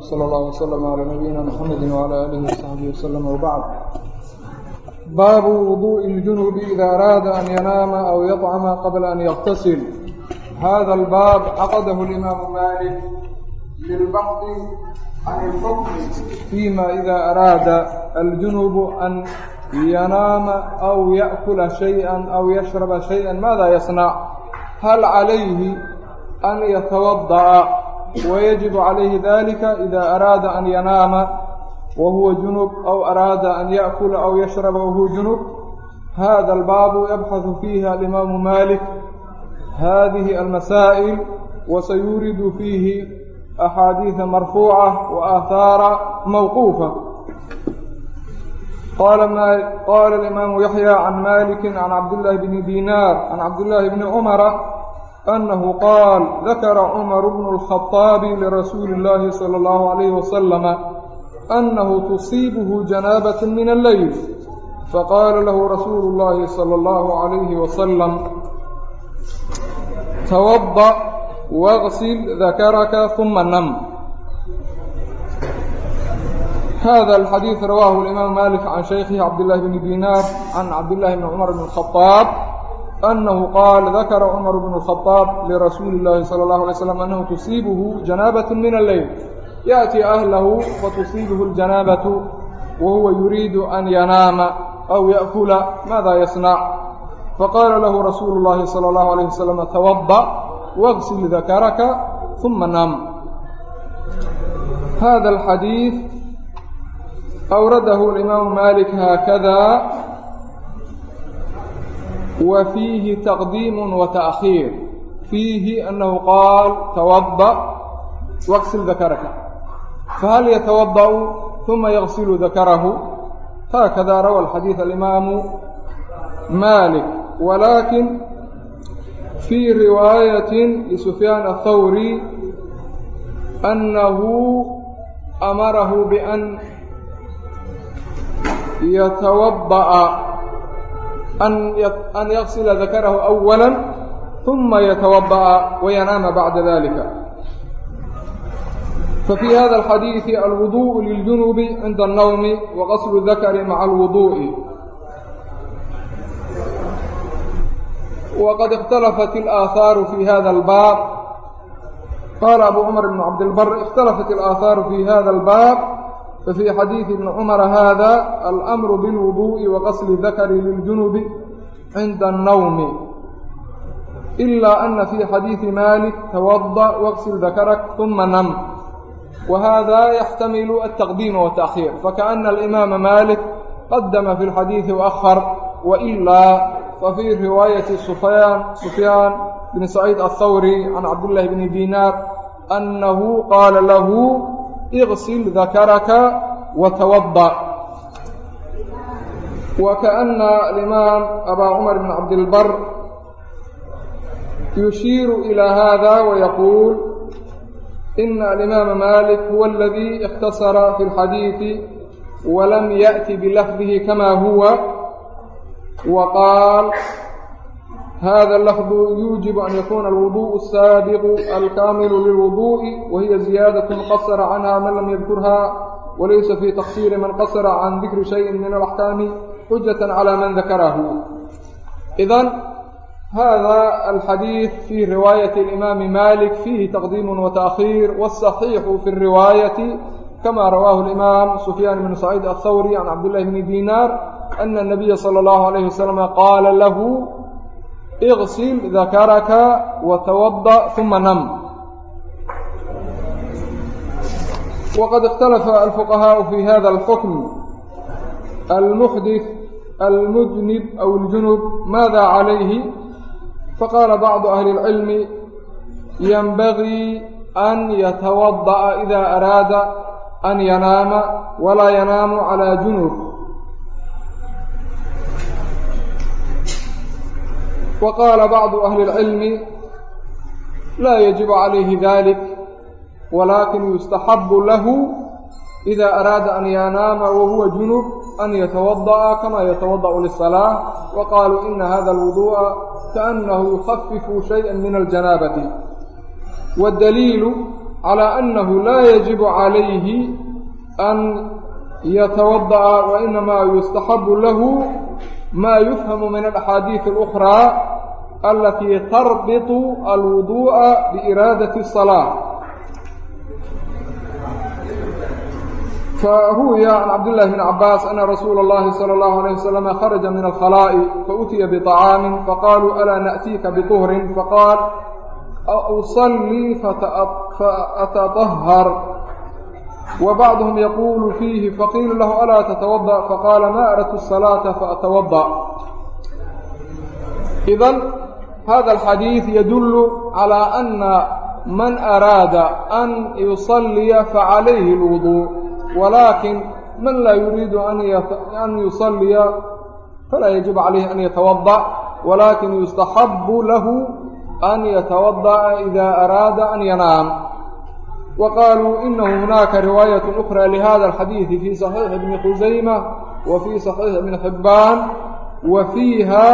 sala allahu wasalama calaa nabiyina muxamedi wacalaa aalihi wasaxbihi wasalama wbacd baabu wuduu'i iljunubi ida araada an yanaama aw yadcama qabla an yaktasil hada albaab caqadahu alimaamu maalik lilbacdi can ilxukmi fiima ida araada aljunubu an yanaama aw yaأkula shayئa aw yashraba shayئa maada yasnac hal calayhi an yatawadda'a ويجب عليه ذلك إذا أراد أن ينام وهو جنب أو أراد أن يأكل أو يشرب وهو جنب هذا الباب يبحث فيها الإمام مالك هذه المسائل وسيورد فيه أحاديث مرفوعة وآثار موقوفة قال, ما قال الإمام يحيى عن مالك عن عبد الله بن دينار عن عبد الله بن عمر أنه قال ذكر عمر بن الخطاب لرسول الله صلى الله عليه وسلم أنه تصيبه جنابة من الليل فقال له رسول الله صلى الله عليه وسلم توضأ واغسل ذكرك ثم نم هذا الحديث رواه الإمام مالك عن شيخه عبد الله بن دينار عن عبد الله بن عمر بن الخطاب أنه قال ذكر عمر بن الخطاب لرسول الله صلى الله عليه وسلم أنه تصيبه جنابة من الليل يأتي أهله فتصيبه الجنابة وهو يريد أن ينام أو يأكل ماذا يصنع فقال له رسول الله صلى الله عليه وسلم توضأ واغسل ذكرك ثم نام هذا الحديث أورده الإمام مالك هكذا وفيه تقديم وتأخير فيه أنه قال توضأ واغسل ذكرك فهل يتوضأ ثم يغسل ذكره هكذا روى الحديث الإمام مالك ولكن في رواية لسفيان الثوري أنه أمره بأن يتوضأ أن an yaqsila dakarahu awala uma yatawaba'a wayanaama bacda dalika fafii hada alxadiidi alwuduءu liljunubi cinda annawmi waqaslu dakari maca alwuduءi wqad اkhtalafat اlآaثaaru fi hada اlbaab qaala abu cumar bn cabdilbar اkhtalafat اlآaثaaru fi hada اlbaab ففي حديث بن عمر هذا الأمر بالوضوء وغسل ذkر للجنب عند النوم إلا أن في حديث مالك توضأ واغسل ذكرك ثم نم وهذا يحتمل التقديم والتأخير فكأن الإمام مالك قدم في الحديث وأخر وإلا ففي رواaية سفيان بن سعيد الثوري عن عبد الله بن دينار أنه قال له قال له اغسل ذكرك وتوضأ وكأن الإمام أبا عمر بن عبد البر يشير إلى هذا ويقول إن الإمام مالك هو الذي اختصر في الحديث ولم يأتي بلفظه كما hada lafdu yuujibu an yakuna alwuduءu asaabiqu alkaamilu lilwuduءi wahiya ziyaadaة qasara canha man lam yadkurha walaysa fii taqsiiri man qasara can dikri shayin min alaxkaami xujata calى man dakarahu idan hada alxadiid fi riwaayati alimaami malik fiihi taqdiim wataakhir wasaxiixu fi riwaayati kama rawaahu alimaam sufyaan ibnu saciid athawri can cabd llahi bni dinaar ana الnabiya salى اllahu alayhi wasalama qaala lahu iqsil dakaraka watawada uma nam waqad ikhtalafa alfuqahaau fi hada alxukm almuxdith almudnib aw اljunub maada calayhi faqaala bacdu ahli اlcilmi yanbagii an yatawada'a ida araada an yanaama walaa yanaamu calaa junub wa qaala bacdu ahli اlcilmi laa yajibu calayhi dalik walaakin yustaxabu lahu ida araada an yanaama wahuwa junub an yatawada'a kama yatawada'u lisalaaة wa qaluu ina hada alwuduءa kaanahu yukafifu shayئa min aljanaabati waاdaliilu calى anahu laa yajibu calayhi an yatawada'a wainama yustaxabu lahu ma yufhamu min alaxaadiiث اlأkrى alatii tarbitu alwuduu'a biiraadati الsalaa faruwiya can cabdillahi bni cabaas ana rasuula اllahi salى اllahu عalيه waslama kharaja min alkhalaa'i fautiya biطacaamin faqaaluu alaa naأtiika bطuhrin faqaal auصlii faatatahar وبعضهم يقول فيه فقيل له ألا تتوضأ؟ فقال ما أردت الصلاة فأتوضأ. إذا hada alxadiid yadullu calaa anna man araada an yusalliya facalayhi اlwudu walaakin man laa yuriidu an yusalliya falaa yajib calayhi an yatawadaأ walaakin yustaxabu lahu an yatawadaأa ida araada an yanaam waqaaluu inahu hunaaka riwaayaة أkhra lihada alxadiidi fii صaxiixi bni khusayma wa fii صaxiixi bni xibbaan wa fiiha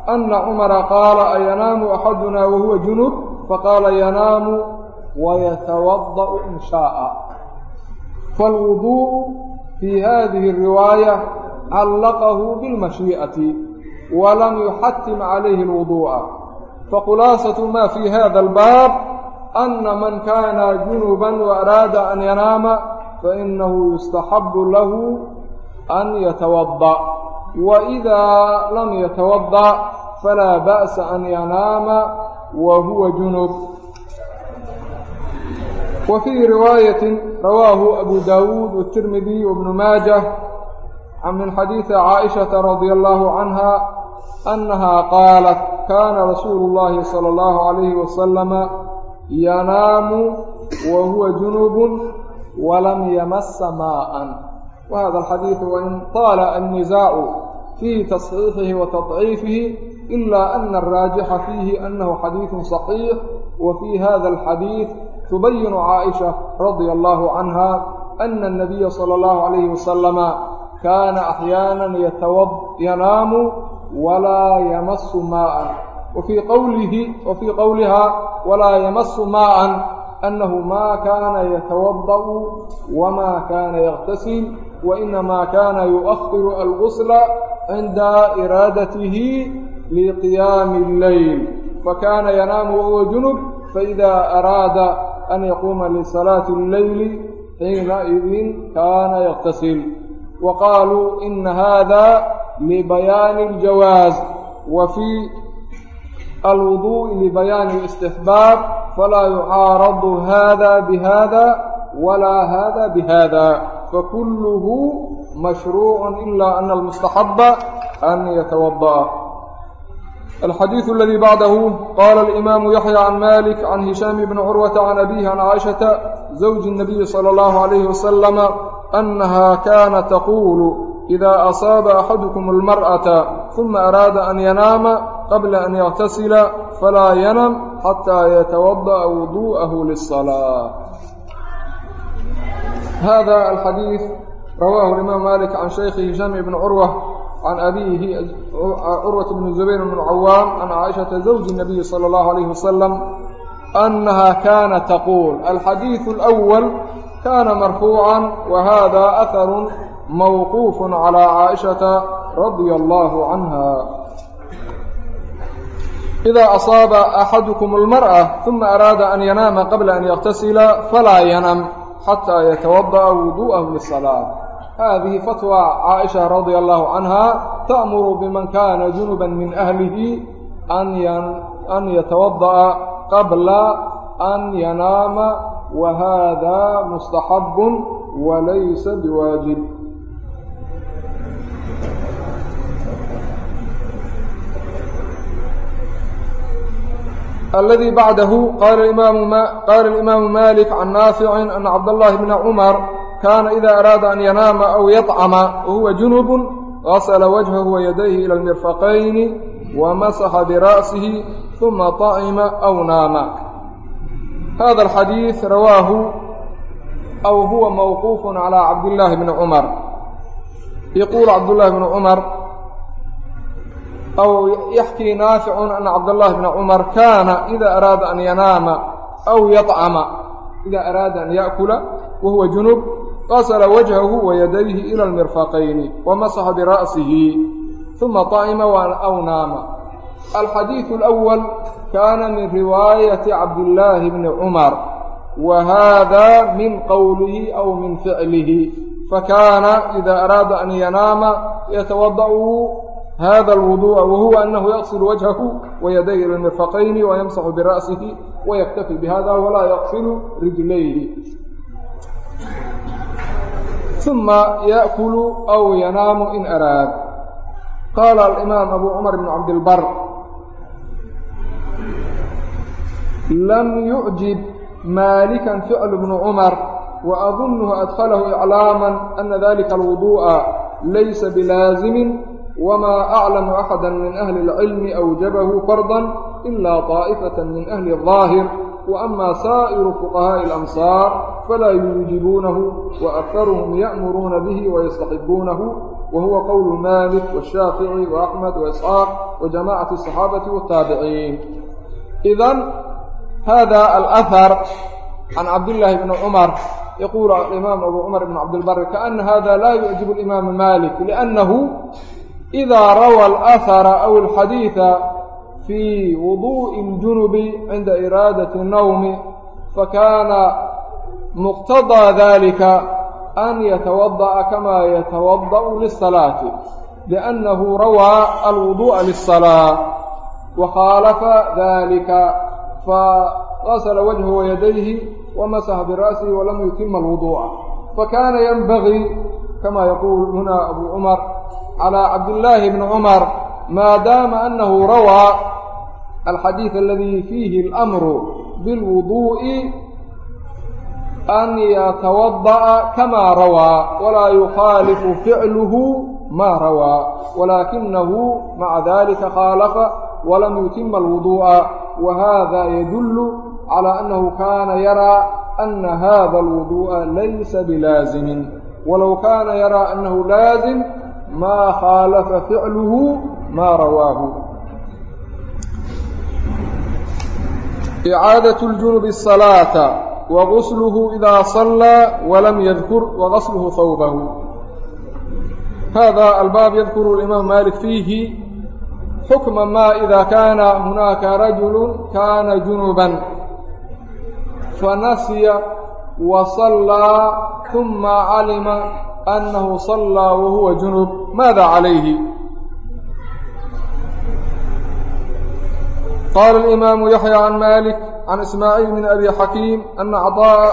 صحيح ابن حبان وفيها أن عمر قال أينام أحدنا وهو جنب فقال ينام ويتوضأ إن شاء فالوضوء في هذه الرواية علقه بالمشيئة ولم يحتم عليه الوضوء فخلاصة ما في هذا الباب أن من كان جنبا وأراد أن ينام فإنه wإidaa lam yatawaضأ falaa ba'sa an yanaama wa huwa junub. Wa fii riwaayaةi rawaahu abu daawuud والtirmidiy وbnu maajah min xadiiثi caaئiشhaةa radي اllaahu canha أnnahaa qaalat kaana rasuulu اllahi salى اllahu عalayhi wasalama yanaamu wa huwa junubun walam yamasa maa'an ماء وهذا الحديث وإن طال النزاع في تصحيحه وتضعيفه إلا أن الراجح فيه أنه حديث صحيح وفي هذا الحديث تبين عائشة رضي الله عنها أن النبي صلى الله عليه وسلم كان أحيانا يتوض ينام ولا يمس ماء وفي قوله وفي قولها ولا يمس ماء أنه ما كان يتوضأ وما كان يغتسل وإنما كان يؤخر الغسل عند إرادته لقيام الليل فكان ينام وهو جنب فإذا أراد أن يقوم لصلاة الليل حينئذ كان يغتسل وقالوا إن هذا لبيان الجواز وفي الوضوء لبيان الاستحباب فلا يعارض هذا بهذا ولا هذا بهذا fakulluhu mashruucun ilaa ana almustaxaba an yatawadda'a الxadيiث اladي bacdahu qala الإimaamu yaحyى can malik can hishaam bn curwaةa can abihi can caaishaةa zawji الnabiyi salى اllahu عalayhi wasalama أnaha kana taqulu إida asaaba axadukum اlmarأaةa ثuma araada an yanaama qabla an yaktasila falaa yanam xataa yataوadaأa wuduءahu liلصalaaة hada alxadiid rawaahu imaam malik can shaykhi hishaam ibni curwa can abiihi curwata bni zubayr bn cawaam can caaishata zawji nabiyi sala allahu alayhi wasalam annaha kana taquul alxadiidu alwal kana marfuucan wa hada aharu mawquuf calaa caaishata radia allahu canha إida aصaaba axadukum اlmarأة ثuma araada an yanaama qabla an yaktasila falaa yanam xataa yatawadda'a wuduu'ahu lisalaa haadihi fatwa caaisha radia allaahu canha ta'muru biman kaana junuban min ahlihi an yatawadda'a qabla an yanaama wa haadaa mustaxabbun walaysa biwaajib الذي بعده قال الإمام, ما قال الإمام مالك عن نافع أن عبد الله بن عمر كان إذا أراد أن ينام أو يطعم وهو جنب غسل وجهه ويديه إلى المرفقين ومسح برأسه ثم طعم أو نام هذا الحديث رواه أو هو موقوف على عبد الله بن عمر يقول عبد الله بن عمر أو يحكي نافع أن عبد الله بن عمر كان إذا أراد أن ينام أو يطعم إida araada an yaأkula wahuwa junub qasla wajhahu wayadayhi ilى اlmirfaqayni wamasaxa bira'sihi ثuma طa'ima aw naama alxadiiثu الأwل kana min riwaayati cabdillaahi bni cumar wa hada min qowlihi aw min ficlihi fakana ida araada an yanaama yatawada'u hada alwuduءa wahuwa anahu yaqsil wajhahu wayadayhi ila mirfaqayni wayamsaxu bira'sihi wayaktafi bihada walaa yaqsilu rijlayhi ثuma yaأkulu aw yanaamu in araad qaala alimaam abu cumar bn cabdilbar lam yucjib maalikan ficlu bnu cumar waadunhu adkhalahu iclaama ana dalika alwuduءa laysa bilaazimin wma aclamu axada min ahli اlcilmi awjabahu farda ila طaa'ifata min ahli الظaahir وأma saaئiru fuqahaaءi الأmsaar falaa yuujibuunahu وأkharuhum yأmuruuna bihi وyastaxibuunahu wahuwa qowl malik والshaafiعي وأxmed وإsxaaq وجamacaة الصaxaabaةi والtaabiciin إidan hada alأhar can cabdالlahi bni cmar yaqulu imaam abu cmar bn cabdilbr kaأna hada la yucjib الإimaam malik لأnnahu إida rawى الأhara أw الxadiiثa في وضوء الجنب عند إرادة النوم فكان مقتضى ذلك أن يتوضأ كما يتوضأ للصلاة لأنه روى الوضوء للصلاة وخالف ذلك فغسل وجهه ويديه ومسح برأسه ولم يتم الوضوء فكان ينبغي كما يقول هنا أبو عمر على عبد الله بن عمر ما دام أنه روى الحديث الذي فيه الأمر بالوضوء أن يتوضأ كما روى ولا يخالف فعله ما روى ولكنه مع ذلك خالف ولم يتم الوضوء وهذا يدل على أنه كان يرى أن هذا الوضوء ليس بلازم ولو كان يرى أنه maa khaalafa ficluhu maa rawaahu icaadaة اljunubi الsalaaةa waغusluhu idaa صallaa walam yadkur wagasluhu hawbahu hada albaab yadkuru اlimaam malik fiihi xukma ma ida kaana hunaaka rajulu kaana junuban fanasiya wasallaa ثuma calima أنه صلى وهو جنب ماذا عليه قال الإمام يحيى عن مالك عن إسماعيل بن أبي حكيم أن عطاء,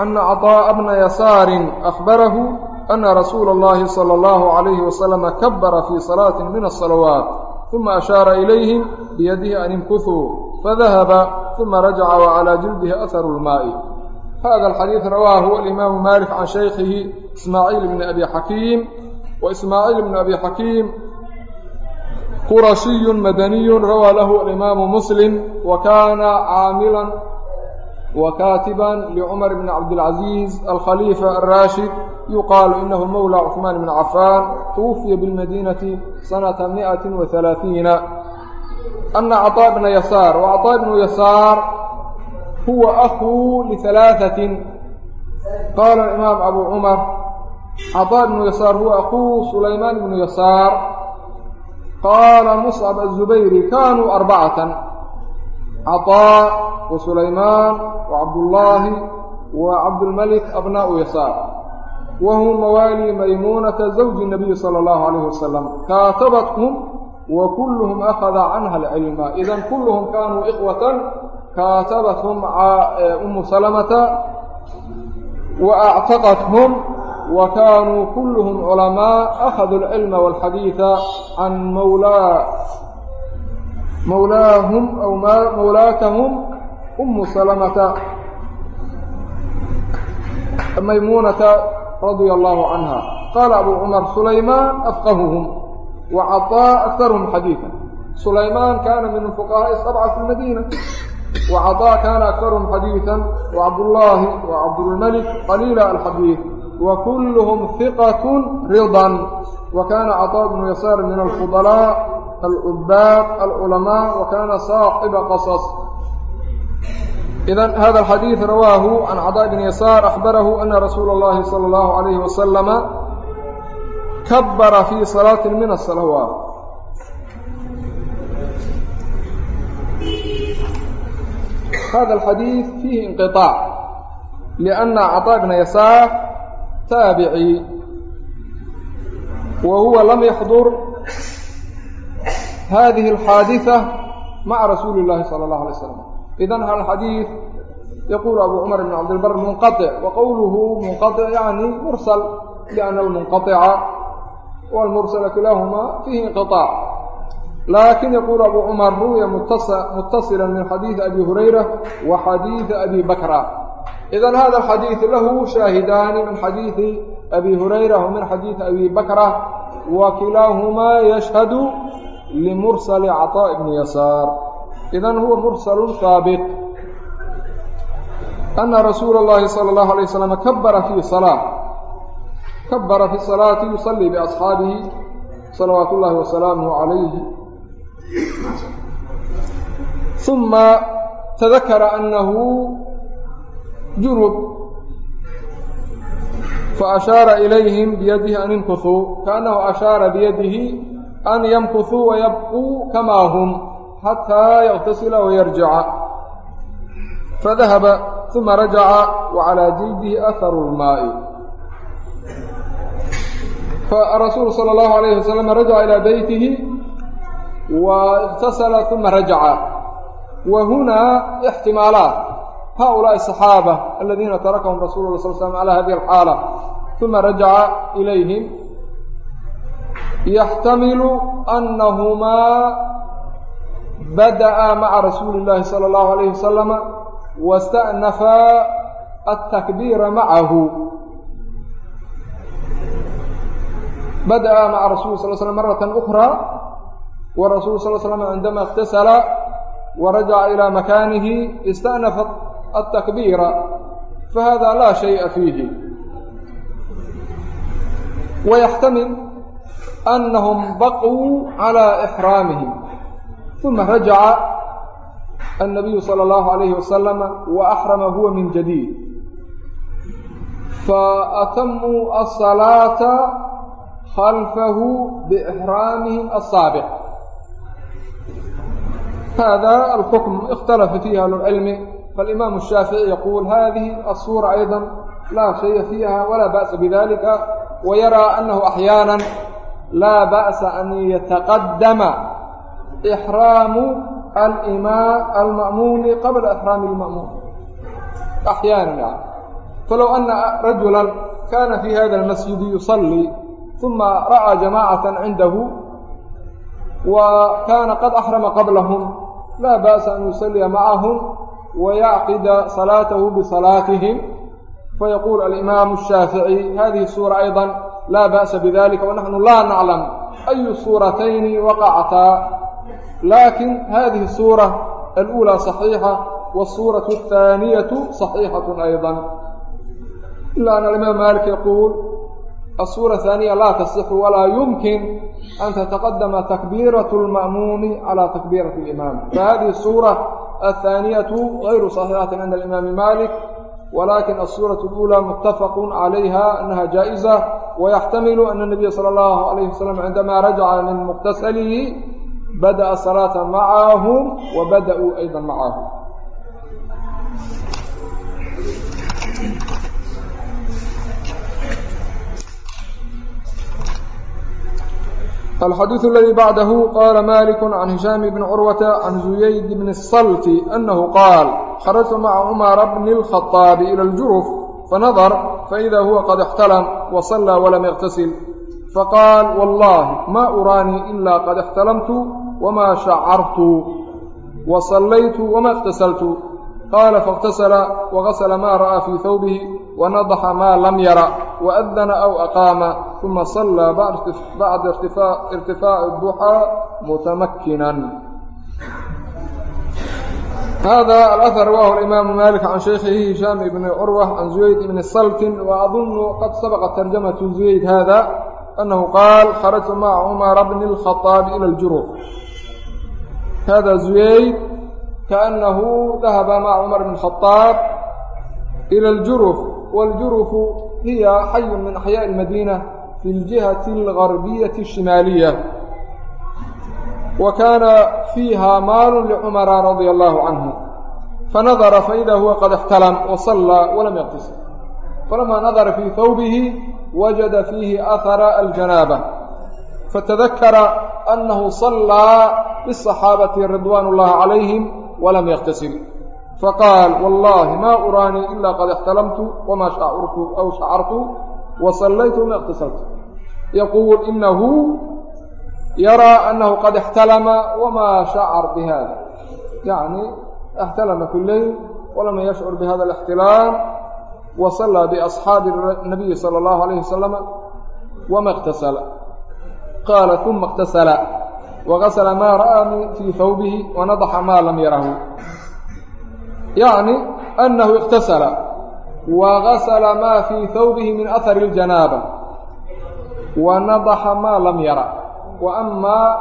أن عطاء بن يسار أخبره أن رسول الله صلى الله عليه وسلم كبر في صلاة من الصلوات ثم أشار إليهم بيده أن امكثوا فذهب ثم رجع وعلى جلده أثر الماء hada xadiid rawaahu alimaamu maalik can shaykhihi ismaaciil bni abi xakiim waismaaciil bnu abi xakiim qurashiyu madaniyu rawaa lahu alimaamu muslim wa kaana caamilan وkاtibا لcmر بن cabdالعaزيز الkخليفة الrاشhid يuqاal إنah mwlى cثmaan بن cafاn توفya bالmadينaةi sanaةa مئة وaثaلaaثiiنa أنa cطاء بنa يasاar وcaطاء بن يasاar huwa akuu lihalaaثatin qaala imaam abu cumar caطaa ibnu yasaar huwa akuu sulaymaan ibnu yasaar qaala muscab aلzubayri kaanuu arbacatan caطaa wa sulaymaan wa cabdullaahi wa cabdulmalik abnaau yasaar whm mawaalii maymuunata zawji الnabiyi salى اllahu alayh wasalam kaatabathum wa kulluhum akada canha alcilma idan kulluhum kaanuu ikhwatan kaatabathum umu salamata wa actaqathum وكانوا كلهم علماء أخذوا العلم والحديث عن مولاه مولاهم أو مولاتهم أم سلمة ميمونة رضي الله عنها قال أبو عمر سليمان أفقههم وعطاء أكثرهم حديثا سليمان كان من الفقهاء السبعة في المدينة وعطاء كان وcطاء kاn أkثrهm xadيiثا وcبdاللahi وcبdالملك qليiل الxadيiث وkلهm ثqة رضا وkاna cطاء بن يسار min الفضلاء الcbاad الcلماء وkاna صاaحبa qصص إذا hذا الxadيiث رwاه عن cطاء بن يسار أخبره أنa رsuuل اللhi صلى الله عليه وسلم كبر في صلاaة من الصلوات hada alxadiid fiihi inqiطaac lianna caطaa bna yasaar taabici wa huwa lam yaxdur hadihi alxaadiثa maca rasuuli اllahi salى اllahu alay slam idan hal xadiid yaquulu abu cumar bn cabdilbar munqaطic wa qowluhu munqaطic yani mursal liana almunqaطica walmursala kilaahumaa fiihi inqiطaac يقول أبو عمر روي متصلا من حديث أبي هريرة وحديث أبي بكر إذن هذا الحديث له شاهدان من حديث أبي هريرة ومن حديث أبي بكر وكلاهما يشهد لمرسل عطاء بن يسار إذن هو مرسل ثابت أن رسول الله صلى الله عليه وسلم كبر في صلاة كبر في الصلاة يصلي بأصحابه صلوات الله وسلامه عليه ثم تذكر أنه جنب فأشار إليهم بيده أن ينكثوا كأنه أشار بيده أن يمكثوا ويبقوا كما هم حتى يغتسل ويرجع فذهب ثم رجع وعلى جلده أثر الماء فالرسول صلى الله عليه وسلم رجع إلى بيته واغتسل ثم رجع وهنا wa iktasala uma rajaca wa hunaa ixtimaalaat haaulaa'i asaxaaba aladiina tarakahum rasulu la sal slam calaa hadihi alxaala uma rajaca ilayhim yaxtamilu annahumaa bada'a maca rasuuli llaahi sala allahu alayhi wasalama wasta'nafa altakbiira macahu bada'a maca rasuli sal slam marata ukraa warasuul sal slam cindama اktasala warajaca ilaa makaanihi ista'nafa atakbiira fahada laa shay'a fiihi wayaxtamil anahum baquu calaa ixraamihim uma rajaca النبي صلى الله عليه وسلم وأحرم هو من جديد. فأتموا الصلاة خلفه بإحرامهم السابق هذا الحكم اختلف فيه أهل العلم فالإمام الشافعي يقول هذه الصورة أيضا لا شيء فيها ولا بأس بذلك ويرى أنه أحيانا لا بأس أن يتقدم إحرام الإماء المأموم قبل إحرام المأموم أحيانا يعني فلو أن رجلا كان في هذا المسجد يصلي ثم رأى جماعة عنده وكان قد أحرم قبلهم لا بأس أن يصلي معهم ويعقد صلاته بصلاتهم فيقول الإمام الشافعي هذه السورة أيضا لا بأس بذلك ونحن لا نعلم أي السورتين وقعتا لكن هذه السورة الأولى صحيحة والسورة الثانية صحيحة أيضا إلا أن الإمام مالك يقول الصورة الثانية لا تصح وlaa يمكن أن تتقدم تكبيرة المأموم على تكبيرة الإمام فهذه الsورة الثانية غير صحيحة عند الإmام mالك ولكن الsورة الأولى متفق عليها أنها جائزة ويحتmل أن النبي صلى الله عليه وسلم عندما رجع من مقتسله بدأ الصلاة معهم وbdأوا أيضا معه الxadيiث اladي bعdah qala malik can hishaam bn curwaةa can zuyayd bn الslt أnah qaal kharajtu maca cmara bni الkhaطaabi ilى اljurf fanadr faإida huwa qad اxtalam wasala walam yktasil faqaal wallahi ma uraanii ila qad اxtalamtu wma shacartu wasalaytu wma اqtasaltu qaala faاqtasla wagasla ma ra'a fii hawbihi wanadaxa ma lam yara وأذن أو أقاaمa ثuma صلىa bعda ارتفاع الضحى متمكنا هذا الأثر رواه الإمام مالك عن شيخه هشام بن عروة عن زuيد بن sلkin وأظن قد سبقت ترجمة زuيد هذا أنه قال خرجت مع عمر بن الخطاب إلى الجuروب hda زuيد كأنه ذهب مع عمر بن الخطاب إلى الجuرف والجuرف hiya xayu min axyaaءi اmadiina fi اljihati اlgarbiyaةi الshimaaliya wa kaana fiiha maalu licumara radia allahu canhu fanadara faida huwa qad اxtalam wasallaa walam yaqtisi falama nadara fii hawbihi wajada fiihi ahara aljanaaba fatadakara annahu salaa biالصaxaabati ridwaan اllahi calayhim walam yaqtasil faqaal wallaahi maa uraanii ilaa qad ixtalamtu wamaa shaurtu aw shacartu wa sallaytu uma iqtisaltu yaquul inahu yaraa anahu qad ixtalama wamaa shacar bihada yani اxtalama kuleyn walama yashcur bihada الاxtilaam wa salaa biaصxaabi الnabiyi salى اllahu عalayه wasalama wama اqtasala qaala uma اqtasala wagasla maa ra'aa fii hawbihi wanadaxa maa lam yarahu yacni annahu اqtasala wagasla ma fii hawbihi min ahari اljanaaba wanadaxa ma lam yara وأma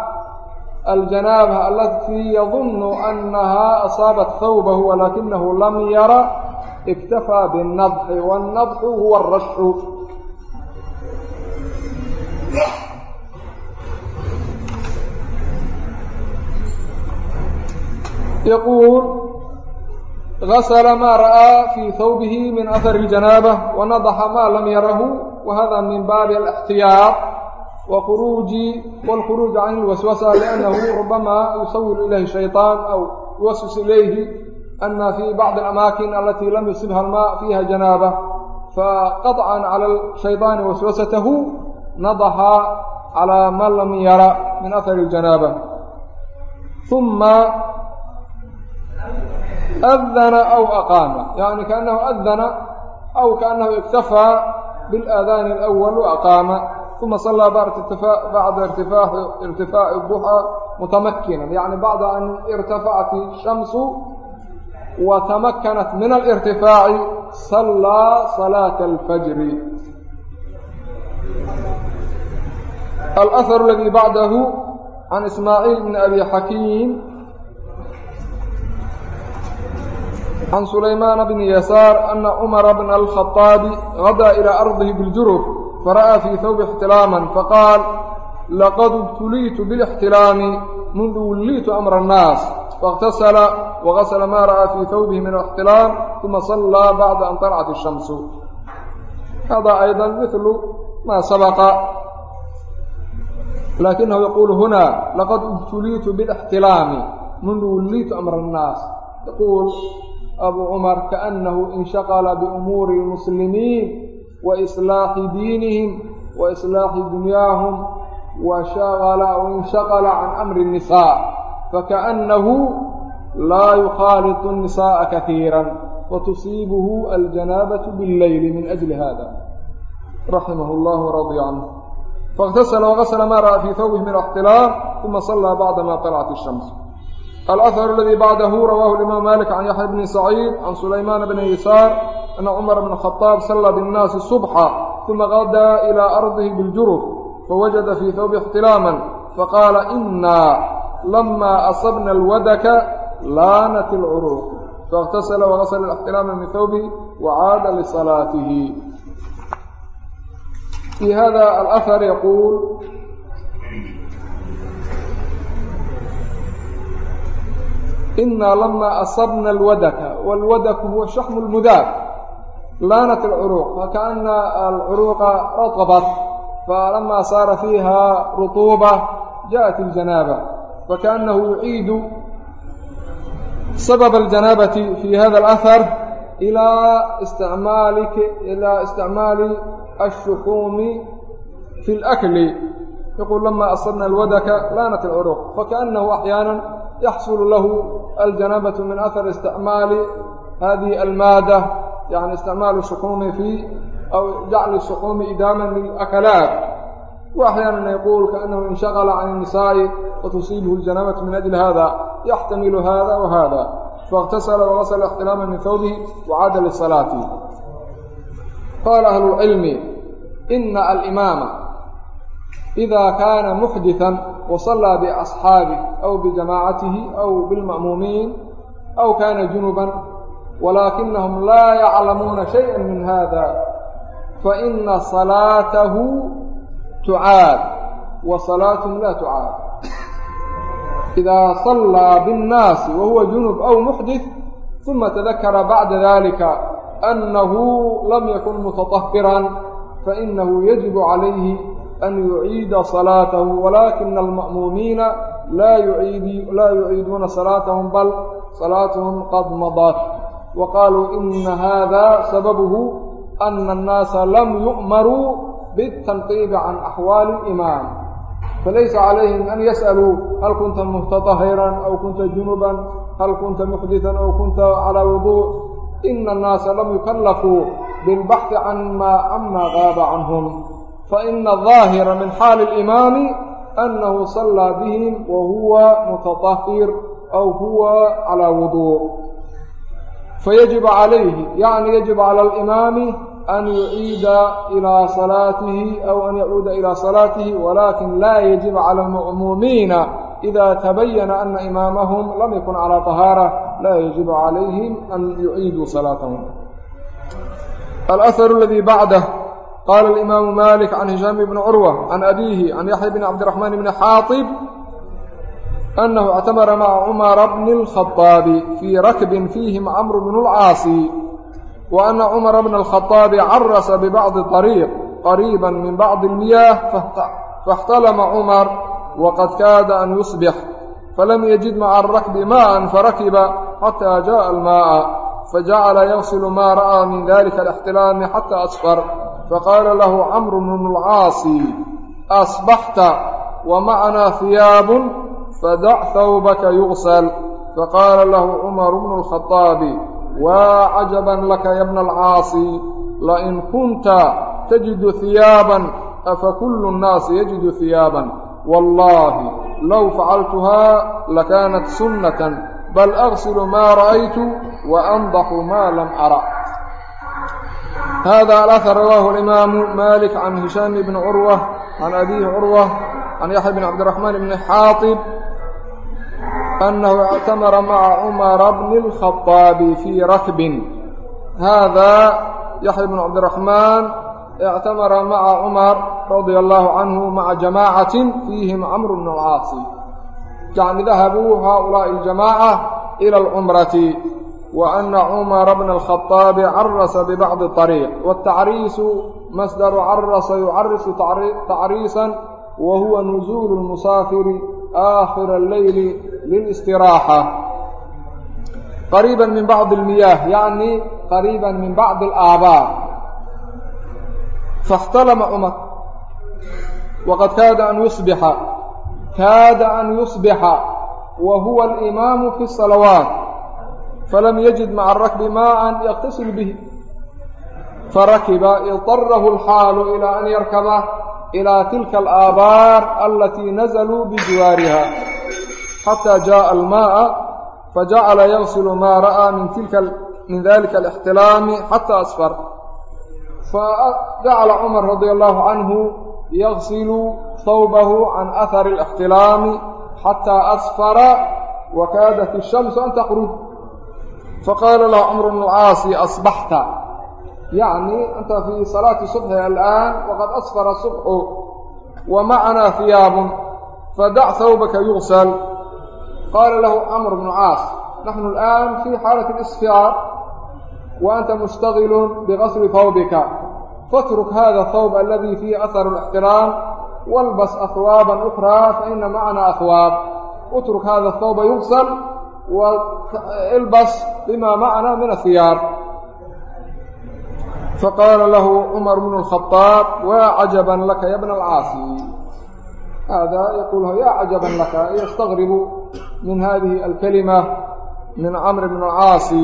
الجناaبة التي يظن أنها أصاaبت ثوبه ولakiنه لم يرى اkتفى بالنضح والنضح هو الرشح يقول غسل ما رأى في ثوبه من أثر الجناaبة ونضح ما لم يره وهذا من bاب الاحتياط وخروج والخروج عن الوسوسة لأنه ربما يصور إليه الشيطان أو يوسوس إليه أن في بعض الأماكن التي لم يصبها الماء فيها جنابة فقطعا على الشيطان وسوسته نضح على من لم يرى من أثر الجنابة ثم أذن أو أقام يعني كأنه أذن أو كأنه اكتفى بالآذان الأول وأقام ثuma صلىa bacda irtifaaci الضuxى mutamakinan yaعni bacda an irtafacat الشhamsu وتمكنت من الارتفاع صلى صلاة الفجر الأثر الذي بعده can sulaymaana bni yasaar anna cumara bna alkhaaabi hadaa ilaa ardihi biljuruf fara'aa fii hawbi ixtilaaman faqaal laqad ibtuliitu bilixtilaami mundu wulliitu amra annaas faاktasala wagasla maa ra'aa fii hawbihi min alixtilaam uma sallaa bacda an طalcat الshamsu hada ayda milu maa sabaqa laakinahu yaquulu huna laqad ibtuliitu biاlixtilaami mundu wulliitu amra annaas yaquul منذ وليت أمر الناس يقول أبو عمر كأنه انشغل بأمور المسلمين وإصلاح دينهم وإصلاح دنياهم وشغل وانشغل عن أمر النساء فكأنه لا يخالط النساء كثيرا وتصيبه الجنابة بالليل من أجل هذا رحمه الله ورضي عنه فاغتسل وغسل ما رأى في ثوبه من الاحتلام ثم صلى بعدما طلعت الشمس alأhar اladii bacdahu rawaahu imaam malik can yaxya bni saciid can sulaymaan bni yisaar ana cumar bn khaaab salla binnaasi subxa uma qadaa ilaa ardihi biاljuruf fawajada fii hawbi اxtilaama faqaala inaa lama asabna اlwadaka laanat اlcuruq faاktasla wagasla اxtilaama min hawbihi wacaada lisalaatihi fii hada alahar yaquul inaa lamaa asabna alwadaka wاlwadaku huwa shaxmu lmudaab laanat اlcuruuq fakaana alcuruuqa ratabat falamaa saara fiiha ruطuuba jaءat اljanaaba fakaanahu yuciidu sabab اljanaabati fi hada اlأhar ilaa isticmaali ilaa isticmaali ashuxuumi fi اlakli yaqul lama asabna alwadaka laanat اlcuruuq fakaanahu axyaana yaxsulu lahu الجنابة من أثر استعماal هذه الماadة يعني استعmaaل السقوم في أو جعل السقوم إdاmا للأكلاaت وأحيانا يقول كأنه انشhغل عن النساء وتصيبه الجنابة من أجل هذا يحتمل هذا وهذا فاغتسل وغسل احتراama min hwبه وعاد للصلاaة qال أهل العلم إن الإmاaمة الإمام إذا كان محدثا وصلى بأصحابه أو بجماعته أو بالمأمومين أو كان جنبا ولكنهم لا يعلمون شيئا من هذا فإن صلاته تعاد وصلاتهم لا تعاد إذا صلى بالناس وهو جنب أو محدث ثم تذكر بعد ذلك أنه لم يكن متطهرا فإنه يجب an yuciida salaatahu walaakina alma'muumiina laa yuciiduuna salaatahum bal salaatahum qad madaat wa qaaluu ina haada sababuhu ana annaasa lam yu'maruu bitanqiibi can axwaali limaam falaysa calayhim an yas'aluu hal kunta mutatahiran aw kunta junuban hal kunta muxditan aw kunta calaa wuduuc ina annaasa lam yukallafuu bilbaxi can maa ama qaaba canhum غاب عنهم فإن الظاهر من حال الإمام أنه صلى بهم وهو متطهر أو هو على وضوء فيجب عليه يعني يجب على الإمام أن يعيد إلى صلاته أو أن يعود إلى صلاته ولكن لا يجب على المأمومين إذا تبين أن إمامهم لم يكن على طهارة لا يجب عليهم أن يعيدوا صلاتهم الأثر الذي qala اimaamu malik can hishaam bni curwa can abiihi can yaxya bn cabdiraxmaan bni xaaib anahu اctamara maca cumara bni اlkhaaabi fii rakbin fiihim camru bn اlcaasi wa ana cumara bna اlkhaaabi carasa bibacdi طariiq qariiba min bacdi اlmiyaah faاxtalama cumar waqad kaada an yusbix falam yajid maca arakbi maءa farakiba xataa jaءa almaaءa fajacala yagsil maa ra'aa min dalika اlاxtilaami xata asfar faqaala lahu camru bnu lcaasi asbaxta wamacnaa hiyaabun fadac thawbaka yugsal faqaala lahu cumaru bnu lkhaaabi waa cajaban laka ya bna alcaasi lain kunta tajidu hiyaaban afa kullu nnaasi yajidu hiyaaban wallaahi low facaltuhaa lakaanat sunnatan bal agsilu maa ra'aytu waandaxu maa lam ara hada alahar rawaahu alimaamu malik can hishaam ibni curwa can abihi curwa can yaxya bn cabdiraxmaan ibni xaatib أنه اعتمر mعa cمر بن الخطاaب في ركب. hذا يحيى بن عبدالرحمن اعتمر mعa cمر رضي الله عنه mعa جماaعة فيهم cمر بن الcاaص جacnidha bوha ulaaء الجماعة إلى الcمرة وأن عمر بن الخطاب عرس ببعض الطريق والتعريس مصدر عرس يعرس تعريسا وهو نزول المسافر آخر الليل للاستراحة قريبا من بعض المياه يعني قريبا من بعض الآبار فاحتلم عمر وقد كاد أن يصبح كاد أن يصبح وهو الإمام في الصلوات فلم يجد مع الركب ماء يغتسل به فركب اضطره الحال إلى أن يركب إلى تلك الآبار التي نزلوا بجوارها حتى جاء الماء فجعل يغسل ما رأى من تلك من ذلك الاحتلام حتى أصفر فجعل عمر رضي الله عنه يغسل ثوبه عن أثر الاحتلام faqaala lah cumr bnu caasi asbaxta yacni anta fii salaati subxi alaan waqad asfara subxu wa macanaa hiyaabun fadac hawbaka yugsal qaala lahu camr bnu caas naxnu alaan fii xaalati اlisfaar wa anta mushtagilu bigasli hawbika fatruk hada hawb aladi fiihi ahar اlاxtiraam walbas ahwaaban ukraa faina macanaa ahwaab utruk hada hawba yugsal ilbas bima macnaa min ahiyaar faqaala lahu cumar bnu اlkhaaab waa cajaban laka ya bna alcaasi haadaa yaquul ya cajaban laka yastaqribu min hadihi alkalima min camri bn اlcaasi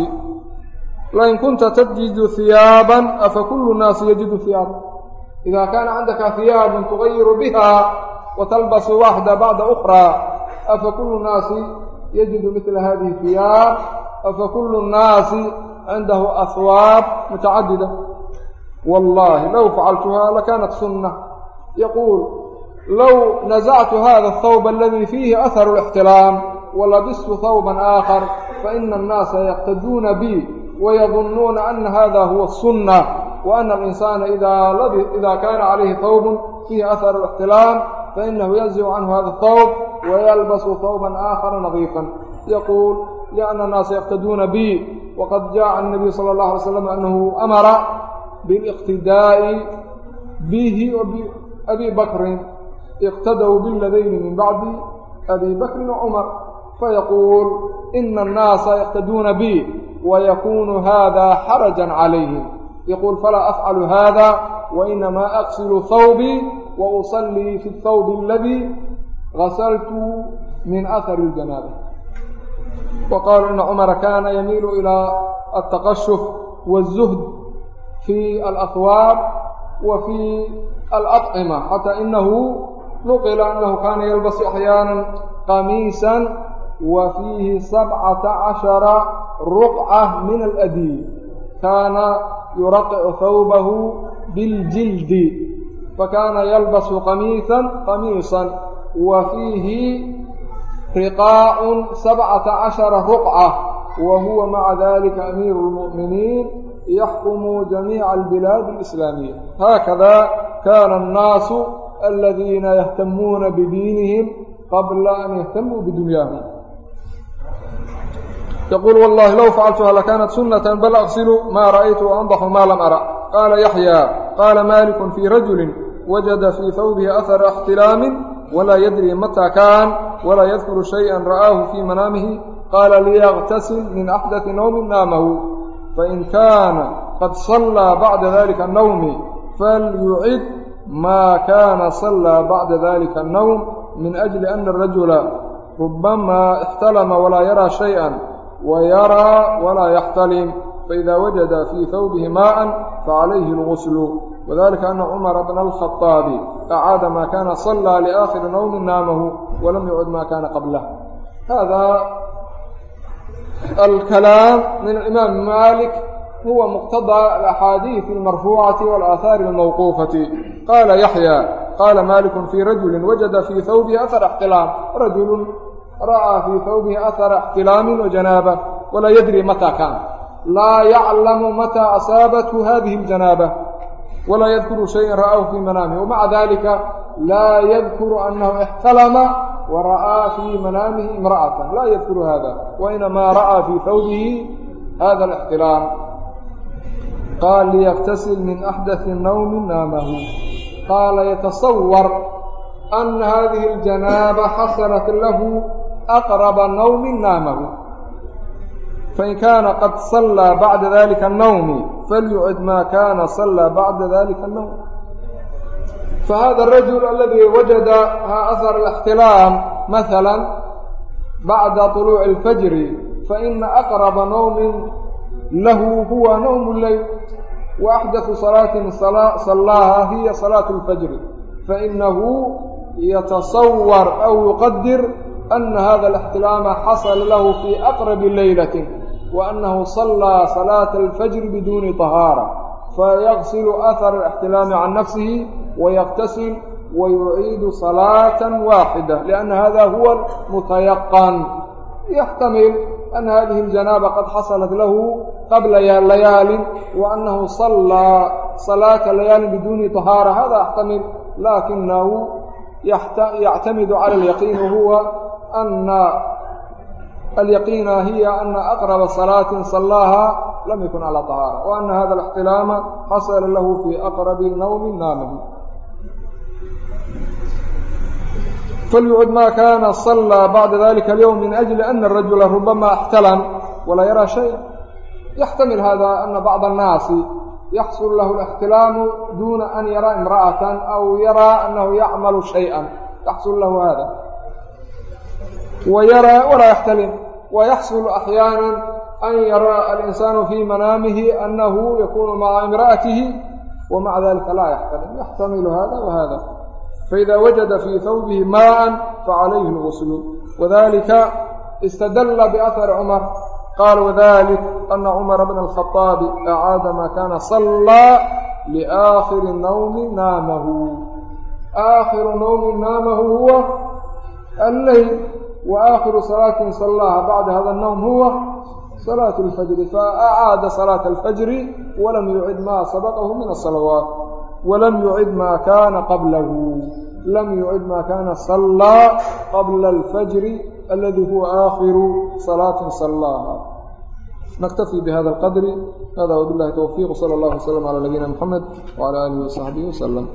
lain kunta tajidu hiyaaban afa kulu naasi yajidu hiyaaba ida kaana cindaka hiyaabun tugayiru biha wa talbasu waxda bacda ukra afa kulu naasi yajidu mila hadihi siyaab fakullu nnaasi cindahu aswaab mutacadida wallahi low facaltuha lakanat sunna yaquul low nazctu hada athawba aladi fiihi aharu اlاxtiraam walabistu hawban aakhar faina annaasa yaqtaduuna bi wayadunuuna ana hada huwa الsunna waana alinsaana ida kaana calayhi thawb fiihi aharu اlاxtiraam fainahu yanzicu canhu hada اthawb wayalbasu hawban aakhara nadiifan yaquul lianna annaasa yaqtaduuna bi waqad jaءa الnabiyu salى الlah alay slam anahu amara biاliqtidaa'i bihi abi bakrin iqtadw biladayni min bacdi abi bakrin wacumar fayaquul ina الnaasa yaqtaduuna bi wayakunu hada xaraja calayhim yaquul falaa afcalu hada wainamaa aqsilu hawbii wausallii fi اhawbi اladii asaltu min ahari janaab waqaalu ina cumara kaana yamiilu ilaa ataqashuf wاzuhd fi alahwaab wa fi alacima xataa inahu nuqila anahu kaana yalbasu axyaana qamiisa wa fiihi sabcata cashara ruqca min aladiy kaana yuraqicu hawbahu biاljildi fakaana yalbasu qamiisa qamiisan قميiصا وفيهi riqaaء sabcata cashara ruqca wa huwa maca dalika amiiru اlmu'miniin yaxkumu jamiica albilaadi اlislaamiya haakada kana annaasu aladiina yahtamuuna bidiinihim qabla an yahtamuu bidunyaahum yaquul wallahi low facaltuha lakanat sunata bal aqsilu ma ra'aytu andaxu ma lam ara qaala yaxya qaala maliku fii rajuli wajada fii hawbihi ahara اxtilaamin walaa yadri mataa kaan walaa yadkuru shay-an ra'aahu fii manaamihi qaala liyaqtasil min axdati nawmin naamahu fain kaana qad sallaa bacda dalika nawmi falyucid maa kaana sallaa bacda dalika annawm min ajli ana arajula rubamaa ixtalama walaa yaraa shay-an wa walaa yaxtalim فإida wajada fii hawbihi maaءa facalayhi اlغusl وdalika أna cmara bna الkhaطaabi acaada ma kana صalىa لآkhiri nowmi naamahu walam yucud ma kana qablah hada alkalaam min imaam malik huwa muqtaضى اأxaadiiث الmarfuucaةi واlآahaari الmawquufaةi qala yaxyى qala malik fii rajuli wajada fii hawbihi ahara اxtilaam rajulu ra'aa fii hawbihi ahara اxtilaamin وjanaaba walaa yadri mata kan laa yaclamu mataa asaabathu hadihi اljanaaba walaa yadkuru shayan ra'aahu fii manaamih wamaca dalika laa yadkuru anahu ixtalama wara'aa fii manaamihi imra'atan laa yadkuru hada wainamaa ra'aa fii hawbihi hada alixtilaam qaal liyaktasil min axdaثi nawmi naamahu qaala yatasawar أن هذه الجنابة حصلت له أقرب nawmi نامه fain kaana qad sallaa bacda dalika annawmi falyucid maa kaana sallaa bacda dalika annawm fahada arajul aladii wajada ahar اlاxtilaam maala bacda طuluuci اlfajri faina aqraba nawmin lahu huwa nawm leyl waaxdau salaatin sallaaha hiya salaatu اlfajri fainahu yatasawar aw yuqadir ana hada اlaxtilaama xasala lahu fii aqrabi laylatin وأنه صلى صلاة الفجر بدون طهاaرة فيغسل أثر الاحتiلاaم عن نفسه ويغتسل ويعيد صلاة واحدة لأن هذا هو المتيقن يحتمل أن هذه الجنابة قد حصلت له قبل ليال وأنه صلى صلاة ليال بدون طهاaرة هذا يحتمل لكنه يعتمد على اليقين وهو أن alyaqiina hiya ana aqraba salaatin sallaaha lam yakun calaa طahaara wa ana hada اlاxtilaama xasala lahu fii aqrabi nawmi naamahu falyucud maa kaana sallaa bacda dalika اlyowm min ajli ana rajula rubama اxtalam walaa yaraa shaya yaxtamil hada ana bacda اnnaasi yaxsul lahu اlاxtilaamu duuna an yaraa imra'atan aw yaraa anahu yacmalu shayئa yaxsul lahu hada wayaraa walaa yaxtalim wayaxsulu axyaanan an yaraa alinsaanu fii manaamihi annahu yakuunu maca imra'atihi wa maca dalika laa yaxtalim yaxtamilu hada wa hada faida wajada fii hawbihi maaan facalayhi اlguslu wadalika istadalla biahari cumar qaal wadalik ana cumara bna alkhaطaabi acaada maa kana sallaa liaakhiri nawmi naamahu aakhiru nawmi naamahu huwa alleyl وآkhiru صaلاaة صلaha baعda hada النوم huوa صلاaة الفجر. فأعاada صلاaة الفجر وlam يucid ma sabqahu min الصلawaaت وlam يucid ma kana qablahu lam yucid ma kana صlىa qabla الفجر اladي huwa آkhiru صلاaة صلaha نkتفي بhada الqdر hada وباللahi توفيq وsلى الله وsلم عlى نبيina محمد وعلى آله وصحبه وsلم